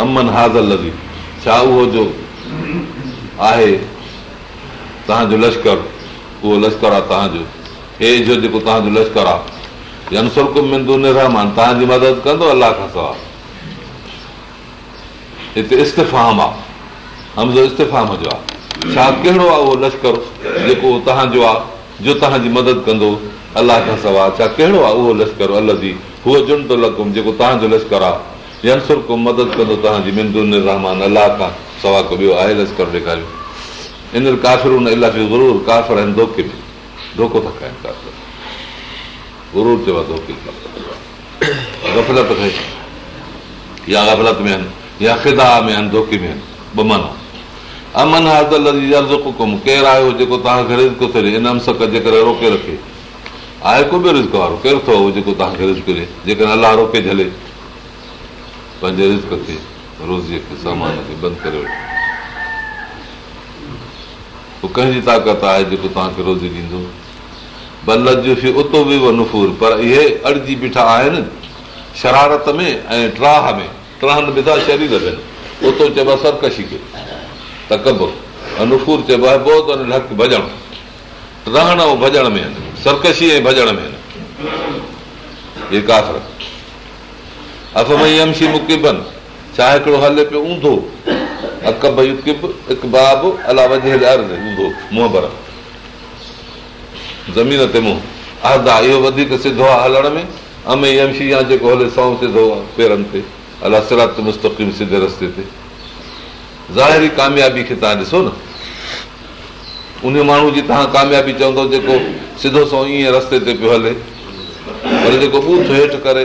अमन हाज़ अल छा उहो जो आहे तव्हांजो लश्कर उहो लश्कर आहे तव्हांजो हे जो जेको तव्हांजो लश्कर आहे रहमान तव्हांजी मदद कंदो अलाह खां सवाइ हिते इस्तफाम आहे हमज़ो इस्तफाम जो आहे छा कहिड़ो आहे उहो लश्कर जेको तव्हांजो आहे जो तव्हांजी मदद कंदो अलाह खां सवाइ छा कहिड़ो आहे उहो लश्कर अली हूअ जुंड लकुम जेको तव्हांजो लश्कर आहे मदद कंदो तव्हांजी अलाह खां सवाल ॾेखारियो ज़रूरु आहिनि या फिदा में आहिनि ॿ माना ख़रीद थो जे करे रोके रखे आहे को बिज़ारो केरु थोरी जेकॾहिं अलाह रोके झले पंहिंजे रिस्क कंहिंजी ताक़त आहे जेको तव्हांखे रोज़ी ॾींदो पर इहे अड़जी बीठा आहिनि शरारत में ऐं ट्राह में ट्रहन बि शरीर में उतो चइबो आहे सरकशी खे त अनुफूर चइबो आहे भॼण में आहिनि सरकशी ऐं भॼण में चवंदव जेको सिधो सौ रस्ते ते पियो हले पर जेको हेठि करे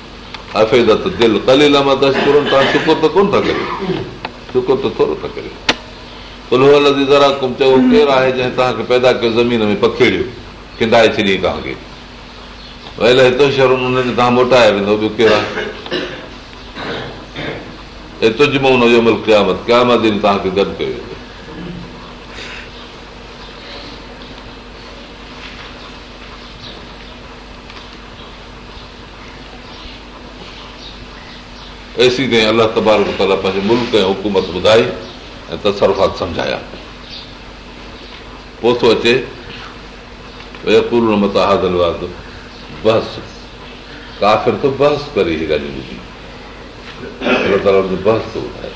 त कोन था करे शुकुर त थोरो था करे तव्हांखे पैदा कयो ज़मीन में पखेड़ियो किंडाए छॾी तव्हांखे शहर तव्हां मोटाया वेंदो आहे गॾु कयो अलाह तबारक पंहिंजे मुल्क ऐं हुकूमत ॿुधाई ऐं तसरफ़ात सम्झाया पोइ थो अचे भैया बहस थो ॿुधाए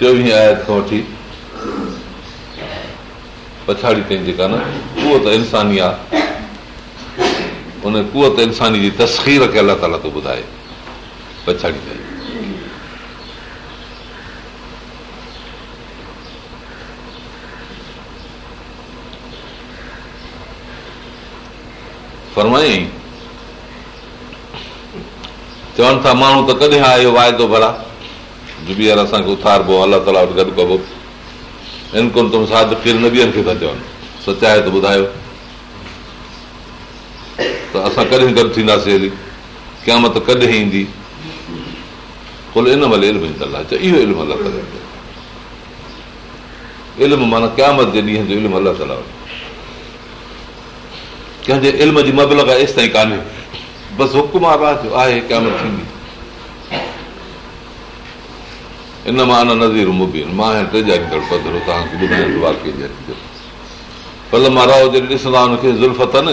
चोवीह आयत खां वठी पछाड़ी ताईं जेका न उहो त इंसानी आहे उन कुवत इंसानी जी तस्खीर खे अलाह ताला थो ॿुधाए पछाड़ी फरमाई चवनि था माण्हू त कॾहिं आयो वाइदो भरा ॿीहर असांखे उथारिबो अलाह ताला वटि गॾु कबो इन तुम साद फिर न ॿियनि खे था चवनि सचाए त ॿुधायो असां कॾहिं थींदासीं ईंदी कंहिंजे ताईं बसि हुकुमा राज आहे इन मां नज़ीरूं मां पधरो तव्हांखे मां राज जॾहिं ॾिसंदा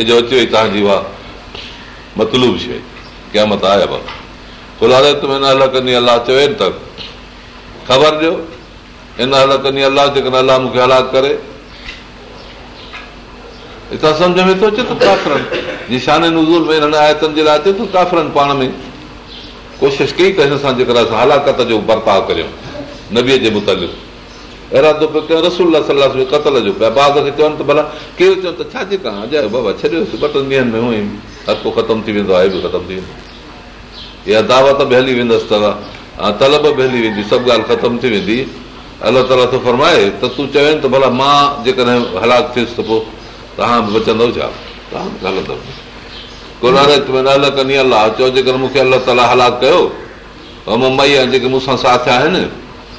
इजो अचे तव्हांजी उहा मतलूब शइ कंहिं मत आहे कंदी अलाह चवे त ख़बर ॾियो इन अलॻि अलाह जेकॾहिं अलाह मूंखे हलाक करे हितां सम्झ में थो अचे त काफ़रनि में काफ़र आयतनि जे लाइ अचे तूं काफ़रनि पाण में कोशिशि कई त हिन सां जेकॾहिं हलाकत जो बर्ताव करियूं नबीअ जे मुतालिक़ पियो अहिड़ा त रसा कतल जो बाज़ खे चवनि त भला केरु चवनि त छाजे अजायो बाबा छॾियोसि ॿ टिनि ॾींहंनि में हर को ख़तमु थी वेंदो आहे बि ख़तमु थी इहा दावा त बि हली वेंदसि तव्हां तलब बि हली वेंदी सभु ॻाल्हि ख़तमु थी वेंदी अलाह ताला थो फरमाए त तूं चवनि त भला मां जेकॾहिं हलाक थियुसि त पोइ तव्हां बि बचंदो छा तव्हां बि कनि अलाह चओ जेकर मूंखे अलाह ताला हलाक कयो ऐं मम जेके मूंसां साथ आहिनि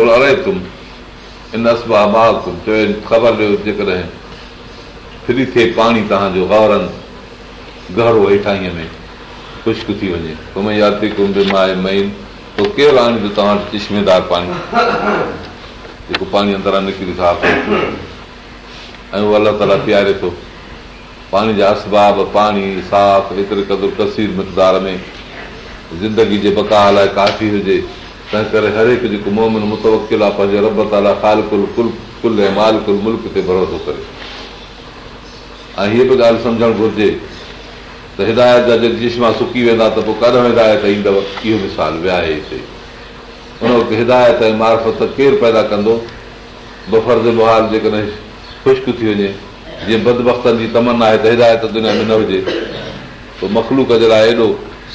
ख़बर जेकॾहिं फ्री थिए पाणी तव्हांजो वावरनि घर वेठाई में ख़ुश्क थी वञे कुम आत्री कुमाए केरु आणींदो तव्हां वटि चश्मेदार पाणी जेको पाणी अंदरां निकिरी था ऐं उहो अलाह ताला पीआरे थो पाणी जा असबाब पाणी साफ़ कसीर मक़दार में ज़िंदगी जे बका लाइ काफ़ी हुजे तंहिं करे हर हिकु जेको मोमिन मुतवकिल आहे पंहिंजे रब ताला कुल कुल ऐं मुल्क ते भरोसो करे ऐं हीअ बि ॻाल्हि सम्झणु घुरिजे त हिदायत जा जेम्मा सुकी वेंदा त पोइ कॾहिं हिदायत ईंदव इहो मिसाल विया आहे हिते उन वक़्तु हिदायत ऐं मार्फत केरु पैदा कंदो बफ़र्द मुहाल जेकॾहिं ख़ुश्क थी वञे जीअं बदबतनि जी तमना आहे त हिदायत दुनिया में न हुजे पोइ मखलूक जे लाइ एॾो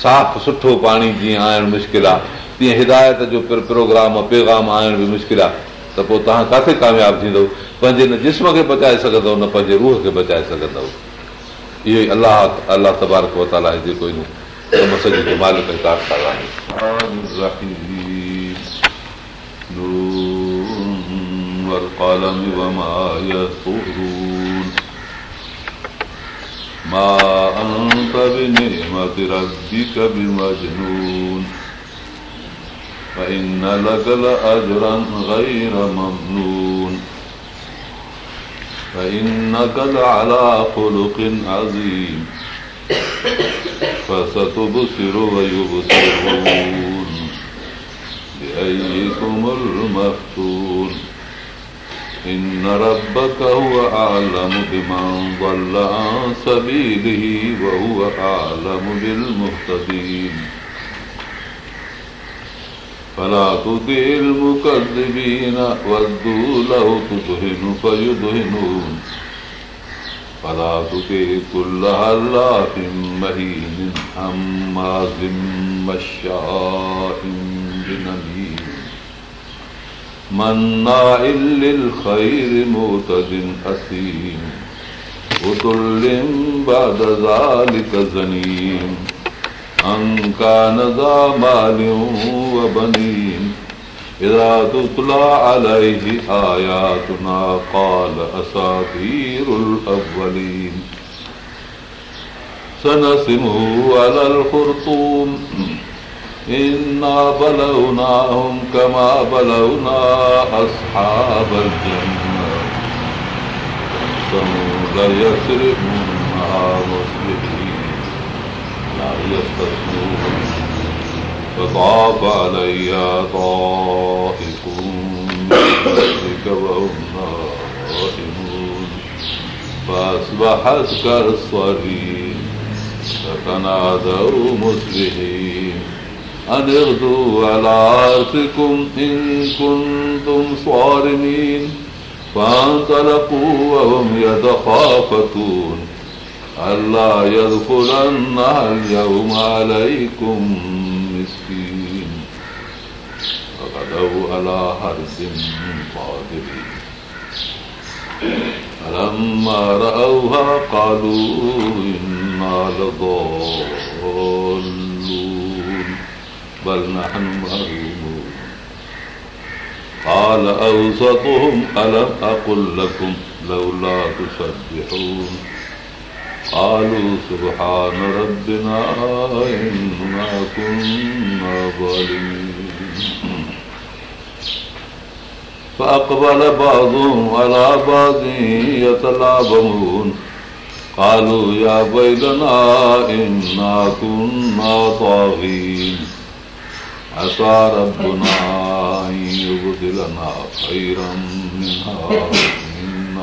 साफ़ु सुठो पाणी जीअं आणणु मुश्किल आहे तीअं हिदायत जो प्रोग्राम पैगाम आणण बि मुश्किल आहे त पोइ तव्हां किथे कामयाबु थींदव पंहिंजे न जिस्म खे बचाए सघंदव न पंहिंजे रूह खे बचाए सघंदव इहो ई अलाह अलाह तबारक वताला जेको فإن لك لأجرا غير ممنون فإنك لعلى خلق عظيم فستبصر ويبصرون بأيكم المفتون إن ربك هو أعلم بمن ضل عن سبيله وهو أعلم بالمهتدين فلا تطع المكذبين ودوا له تدهن فيدهنون فلا تطع كل هلاف مهين هماز مشاء بنميم مناع للخير معتد أثيم عتل بعد ذلك زنيم أن كان ذا مال وبنين إذا تتلى عليه آياتنا قال أساطير الأولين سنسمه على الخرطوم إنا بلوناهم كما بلونا أصحاب الجنة سموا ليسرقونها مسلمين يستثنون فطاف علي طائف منك وهم نائمون فأصبحت كالصريم فتنادوا مصبحين أن اغدوا على عرشكم إن كنتم صارمين فانطلقوا وهم يتخافتون ألا يدخلنها اليوم عليكم مسكين وغدوا على حرس قادرين فلما رأوها قالوا إنا لضالون بل نحن محرومون قال أوسطهم ألم أقل لكم لولا تسبحون न रुली पापल बाज़ूा बागी अथव आलू या वैल नद्धु दिला पईर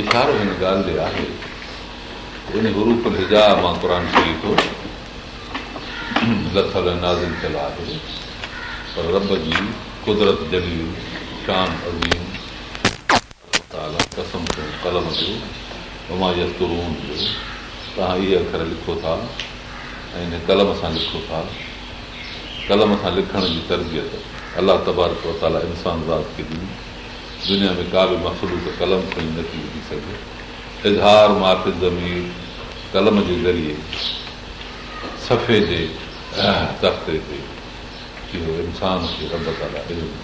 इशारो हिन ॻाल्हि ते आहे हिन गुरूपेजा मां क़ुर शरीफ़ लथल नाज़िम थियल आहे पर रब जी कुदरत जली तव्हां इहे अख़र लिखो था ऐं हिन कलम सां लिखो था कलम सां लिखण जी तरबियत अलाह तबार कोताला इंसान बाद कंदी दुनिया में का बि मसलू त कलम खणी नथी विझी सघे इज़हार मातिज़ ज़मीन कलम जे ज़रिए सफ़े जे तख़्ते ते उहो इंसान खे रोज़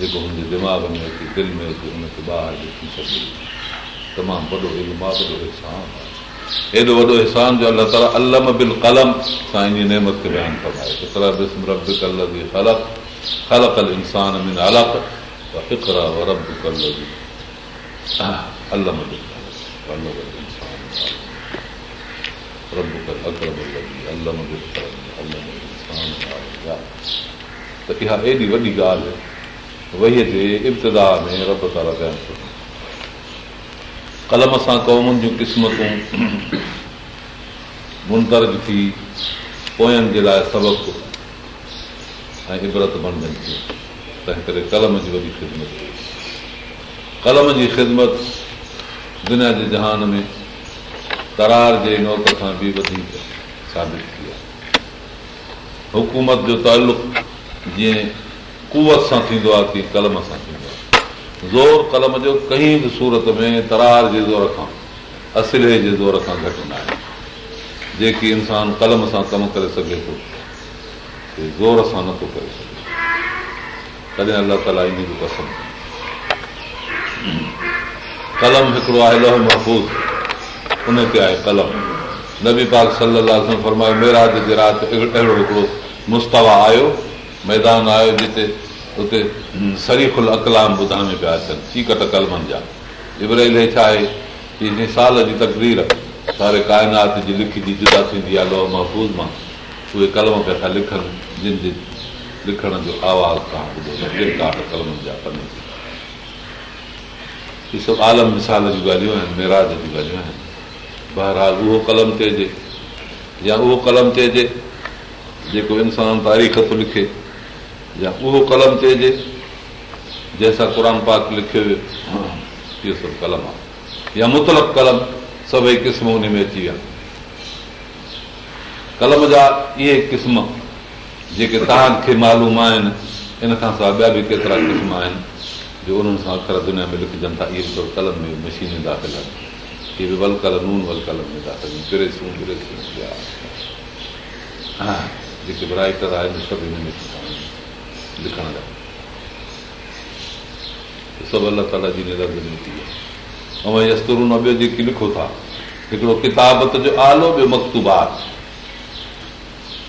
जेको हुनजे दिमाग़ में अचे दिलि में अचे हुनखे ॿाहिरि ॾेखी सघे तमामु वॾो मां वॾो इहसान एॾो वॾो इहान जो अला अलम बिन कलम सां हिन नेमत खे बयानु कंदा रबिकल बि अलक इंसान बिन अल त इहा एॾी वॾी ॻाल्हि वहीअ जे इब्तिदा में रब था लॻाइनि कलम सां क़ौमुनि जूं क़िस्मतूं मुनदर्द थी पोयनि जे लाइ سبق ऐं इबरत बणजनि थियूं तंहिं करे कलम जी वॾी ख़िदमत कलम जी ख़िदमत दुनिया जे जहान में तरार जे नौक सां बि वधीक साबित थी आहे हुकूमत जो तालुक़ जीअं कुवत सां थींदो आहे तीअं कलम सां थींदो आहे ज़ोर कलम जो कंहिं बि सूरत में तरार जे ज़ोर खां असले जे ज़ोर खां घटि न आहे जेकी इंसानु कलम सां कमु करे सघे थो ज़ोर सां नथो करे सघे तॾहिं अलाह ताला पसंदि कलम हिकिड़ो आहे लोह महफ़ूज़ उन ते आहे कलम नबी पाक सलाह सां फरमायो मेराज जे राति अहिड़ो हिकिड़ो मुस्तवा आयो मैदान आयो जिते उते सरीफ़ुल अकलाम ॿुधण में पिया अचनि चीकट कलमनि जा इब्रेल छा आहे की हिन साल जी तकरीर सारे काइनात जी लिखी जी जुदा थींदी आहे लोह महफ़ूज़ मां उहे कलम पिया था लिखनि जिन जिन लिखण जो आवाज़ु तव्हां ॿुधो सम्झे ॾाढ कलम जा इहे सभु आलम मिसाल जूं ॻाल्हियूं आहिनि मिराज़ जूं ॻाल्हियूं आहिनि बहिराज़ उहो कलम चइजे या उहो कलम चइजे जेको इंसान तारीख़ थो लिखे या उहो कलम चइजे जंहिंसां क़रान पाक लिखियो इहो सभु कलम आहे या मुख़्तलिफ़ कलम सभई क़िस्म उनमें अची विया कलम जा इहे क़िस्म जेके तव्हांखे मालूम आहिनि इन खां सवाइ ॿिया बि केतिरा क़िस्म आहिनि जो उन्हनि सां अखर दुनिया में लिखजनि था कलम में मशीन में दाख़िल आहिनि इहे जेके बि राइटर आहिनि सभु अलाह जी निकिती आहे ऐं ॿियो जेके लिखो था हिकिड़ो किताबत जो आलो ॿियो मकतूबार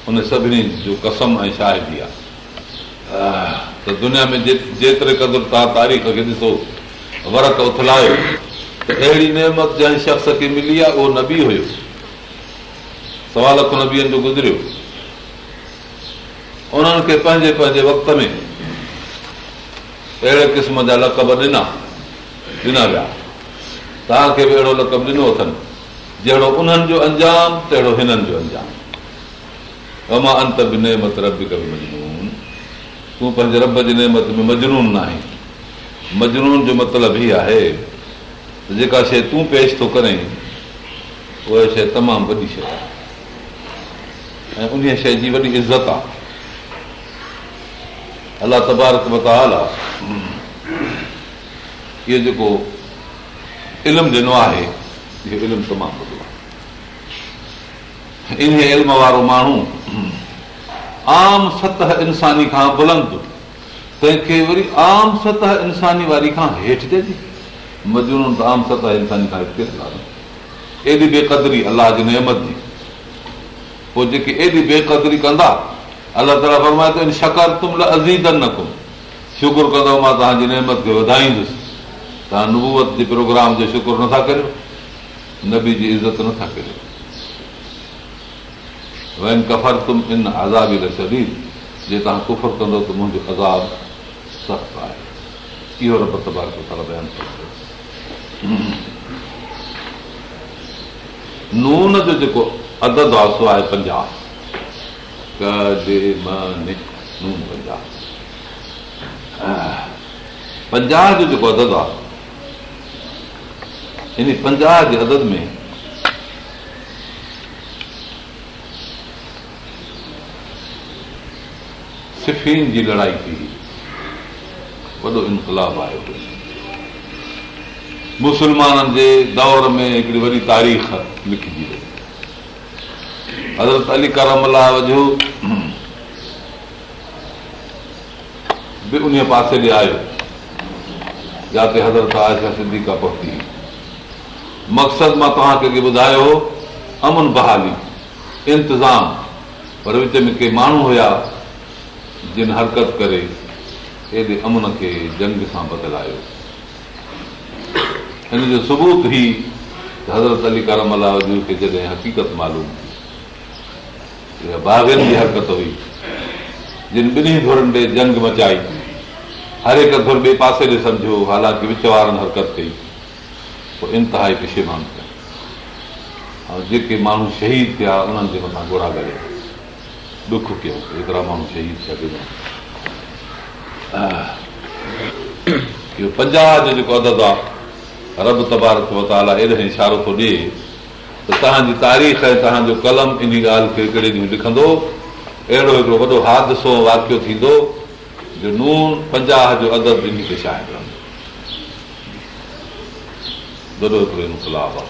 हुन सभिनी जो कसम ऐं शाहिदी आहे त दुनिया में जेतिरे क़दुरु तव्हां तारीख़ खे ॾिसो वरत उथलायो त अहिड़ी नेमत जंहिं शख़्स खे मिली आहे उहो न बि हुयो सवाल कोन बिहनि जो गुज़रियो उन्हनि खे पंहिंजे पंहिंजे वक़्त में अहिड़े क़िस्म जा लकब ॾिना ॾिना विया तव्हांखे बि अहिड़ो लकब ॾिनो अथनि जहिड़ो उन्हनि जो अंजाम तहिड़ो हिननि जो अंजाम कमा अंत बि नेमते रब जे नेमत में मजरूम न आहे मजरून जो मतिलबु ई आहे त जेका शइ तूं पेश थो करें उहा शइ तमामु वॾी शइ आहे ऐं उन शइ जी वॾी इज़त आहे अला तबारत बकाल आहे इहो जेको इल्मु ॾिनो आहे इहो इल्मु तमामु वॾो आहे इन इल्म वारो माण्हू आम सतह इंसानी खां बुलंद तंहिंखे वरी आम सतह इंसानी वारी खां हेठि ॾिजे थी त आम सतह इंसानी खां हेठि एॾी बेक़दरी अलाह जी नेमत जी पोइ जेके एॾी बेक़दरी कंदा अलाह ताला फरमाए त इन शकर तुम लाइ अज़ीदन न कुम शुकुर कंदो मां तव्हांजी नेमत खे वधाईंदुसि तव्हां नुबूत जे प्रोग्राम जो शुकुर नथा करियो नबी जी इज़त नथा करियो कफ़र तुम इन अज़ाबी रबी जे तव्हां कुफ कंदो त मुंहिंजो अदाब सख़्तु आहे इहो नून जो जेको अदद आहे सो आहे पंजाहु पंजाह जो जेको अदद आहे इन पंजाह जे अदद में सिफ़ीन जी लड़ाई थी हुई वॾो इनकलाब आयो मुसलमाननि जे दौर में हिकिड़ी वॾी तारीख़ लिखी वई हज़रत अली करम वजो बि उन पासे ॾे आयो जिते हज़रत आयशा सिंधी आ पहुती मक़सदु मां तव्हांखे अॻे ॿुधायो अमन बहाली इंतज़ाम पर विच में के माण्हू हुया जिन हरकत करे एॾे अमन खे जंग सां बदिलायो हिन जो सबूत ई हज़रत अली करम अला हज़ूर खे जॾहिं हक़ीक़त मालूम बाग़नि जी हरकत हुई जिन ॿिन्ही धुरनि ते जंग मचाई हर हिकु धुर ॿिए पासे ॾे सम्झो हालांकि विच वारनि हरकत कई पोइ इंतिहा पिशे माण्हू कया ऐं जेके माण्हू शहीद थिया उन्हनि जे मथां गोरा लॻाया ॾुख कयो एतिरा माण्हू शहीद थिया चई इहो पंजाह जो जेको अदब आहे रब तबारत इशारो थो ॾिए त तव्हांजी तारीख़ ऐं तव्हांजो कलम इन ॻाल्हि खे हिकिड़े ॾींहुं लिखंदो अहिड़ो हिकिड़ो वॾो हादसो वाकियो थींदो जो नून पंजाह जो अदब इन ते छा आहे वॾो हिकिड़ो इनकलाब आहे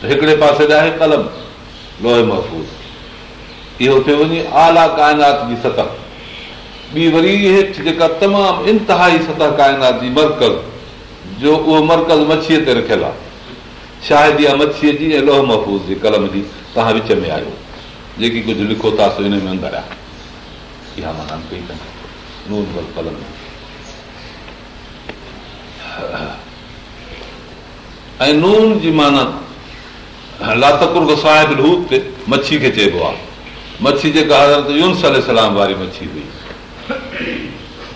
त हिकिड़े पासे ते आहे कलम लोहे महफ़ूज़ इहो थियो वञे आला काइनात जी सतह ॿी वरी हेठि जेका तमामु इंतिहाई सतह काइनात जी मर्कज़ जो उहो मर्कज़ मच्छीअ ते रखियलु आहे शायदि इहा मच्छीअ जी ऐं लोह महफ़ूज़ जी कलम जी तव्हां विच में आयो जेकी कुझु लिखो था सो हिन में अंदरि आहे इहा मां कई माना ऐं नून जी माना लातकुर साहिब लूत ते मच्छी खे चइबो आहे मच्छी जेका हज़रत यूनस हज़रताम वारी मच्छी हुई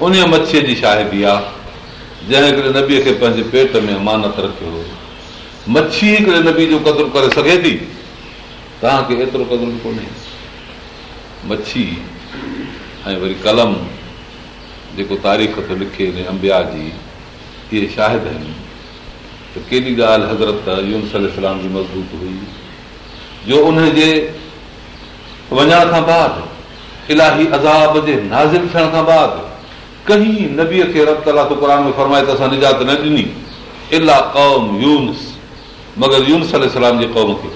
उन मच्छीअ जी शाहिबी आहे जंहिं हिकिड़े नबीअ खे पंहिंजे पेट में अमानत रखियो हुओ मच्छी हिकिड़े नबी जो कदुरु करे सघे थी तव्हांखे एतिरो कदुरु कोन्हे मच्छी ऐं वरी कलम जेको तारीख़ थो लिखे अंबिया जी इहे शाहिद आहिनि त केॾी ॻाल्हि हज़रत हज़रताम जी मज़बूत हुई जो उनजे वञण खां बाद इलाही अज़ाब जे नाज़िल थियण खां बाद कई नबीअ खे रब ताला तो क़ुर में फरमाए त असां निजात न ॾिनी क़ौम यूनस मगर यूनस सलाम जे क़ौम खे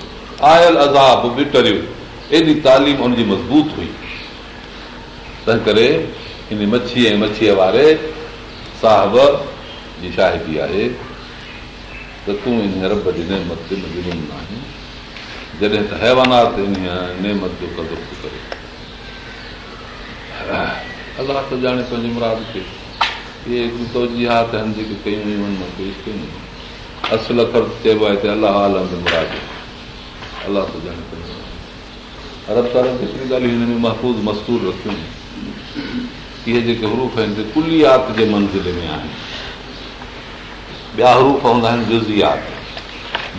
आयल अज़ाब बि टरियो एॾी तालीम उनजी मज़बूत हुई तंहिं करे हिन मच्छी ऐं मच्छीअ वारे साहिब जी शाहिदी आहे त तूं इन आहीं जॾहिं त ॼाणे पंहिंजे मुराद खे इहे तौजीहत आहिनि जेके कयूं असल चइबो आहे मुराद अलाह ॼाणे पंहिंजे अरब हिकिड़ी ॻाल्हियूं हिन में महफ़ूज़ मस्तूर रखियूं आहिनि इहे जेके हुरूफ़ आहिनि कुलियात जे मंज़िल में आहिनि ॿिया रूप हूंदा आहिनि जुज़ियात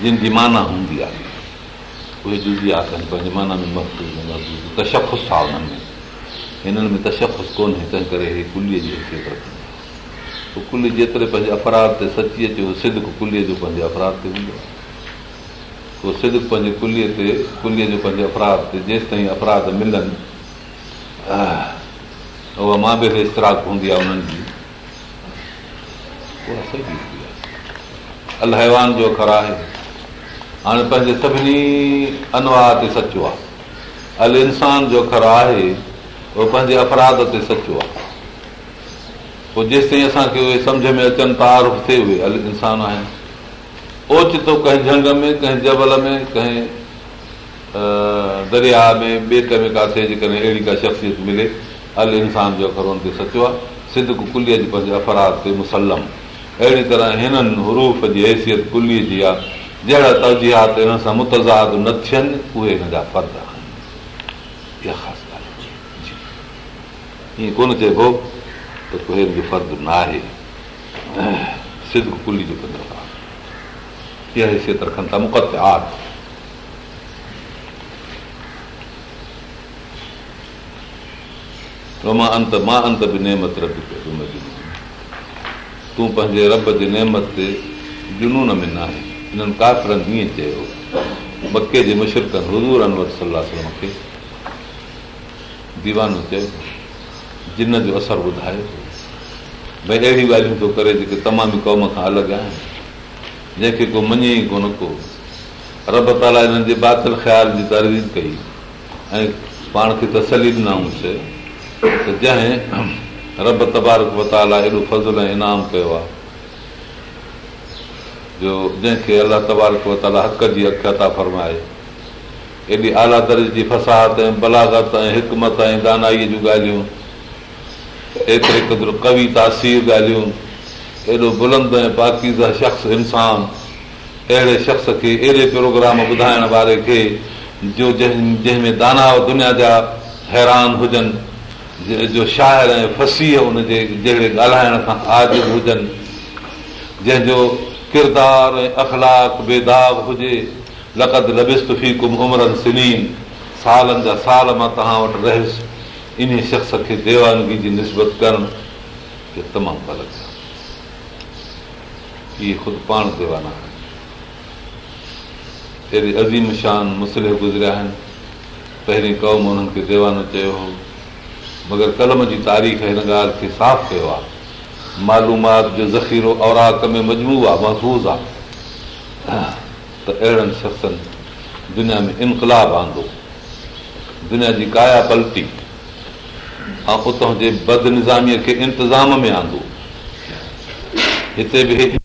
जिन जी माना हूंदी आहे उहे जुज़ियात आहिनि पंहिंजे माना में मज़बूत तशफस आहे हुननि में हिननि में तशफ कोन्हे तंहिं करे हे कुलीअ जी हैसियत आहे कुल जेतिरे पंहिंजे अपराध ते सची अचे सिदक कुलीअ जो पंहिंजे अपराध ते हूंदो आहे पोइ सिध पंहिंजे कुलीअ ते कुलीअ जो पंहिंजे अपराध ते जेसि ताईं अपराध मिलनि उहा मां बि इश्तराक हूंदी आहे उन्हनि जी उहा सही अल जो अखर आहे हाणे पंहिंजे सभिनी अनवाह ते सचो आहे अल इंसान जो अखर आहे उहो पंहिंजे अपराध ते सचो आहे पोइ जेसि ताईं असांखे उहे सम्झ में अचनि त थिए उहे अल इंसान आहिनि ओचितो कंहिं झंग में कंहिं जबल में कंहिं दरिया में ॿिए कंहिं किथे जेकॾहिं अहिड़ी का शख़्सियत मिले अल इंसान जो अखर हुन ते सचो आहे सिद्ध कुलीअ जे पंहिंजे अफ़राद ते मुसलम अहिड़ी तरह हिननि हरूफ़ जी हैसियत पुलीअ जी आहे जहिड़ा तवजी हिन सां मुतज़ाद न थियनि उहे हिन जा फ़र्द आहिनि इहा ख़ासि जी ईअं कोन चइबो त जो फर्दु न आहे कुली जो आहे इहा हैसियत रखनि था मुक़त आहे मां अंत मां अंत बि नेमत रखी पियो तूं पंहिंजे रब जे नेमत ते जुनून में न आहे हिननि काफ़िरनि हीअं चयो मके जे हज़ूर अनवर सलाह खे दीवानो चयो जिन जो असरु ॿुधायो भई अहिड़ियूं ॻाल्हियूं थो करे जेके तमामु क़ौम खां अलॻि आहिनि जंहिंखे को मञे ई कोन को रब ताला हिननि जे बातल ख़्याल जी तरवीज़ कई ऐं पाण खे तसली बि न त जंहिं रब तबारक वताला एॾो फज़ल ऐं इनाम कयो आहे जो जंहिंखे अलाह तबारक वताला हक़ जी अखता फरमाए एॾी आला दर्ज जी फसाहत ऐं बलागत ऐं हिकमत ऐं दानाईअ जूं ॻाल्हियूं एतिरे क़दुरु कवि तासीर ॻाल्हियूं एॾो बुलंद ऐं पाकीज़ शख़्स इंसान अहिड़े शख़्स खे अहिड़े प्रोग्राम ॿुधाइण वारे खे जो जंहिं जंहिंमें दाना दुनिया जा हैरान हुजनि जो शाइर ऐं फसीअ हुनजे जहिड़े ॻाल्हाइण खां आद हुजनि जंहिंजो किरदारु ऐं अखलाक बेदाब हुजे लकद कुम कुमरनि सिनीन सालनि जा साल मां तव्हां वटि रहियुसि इन शख़्स खे देवानगी जी निस्बत करणु तमामु ग़लति आहे इहे ख़ुदि पाण देवाना आहिनि अहिड़ी अज़ीम शान मुस्लिफ़ गुज़रिया आहिनि पहिरीं क़ौम उन्हनि खे देवानो चयो हुओ मगर कलम जी तारीख़ हिन ॻाल्हि खे साफ़ु कयो आहे मालूमात जो ज़ख़ीरो औरात में मजमू आहे महफ़ूज़ आहे त अहिड़नि शख़्सनि दुनिया में इनकलाब आंदो दुनिया जी काया पलटी ऐं उतां जे बदनिज़ामीअ खे इंतिज़ाम में आंदो हिते बि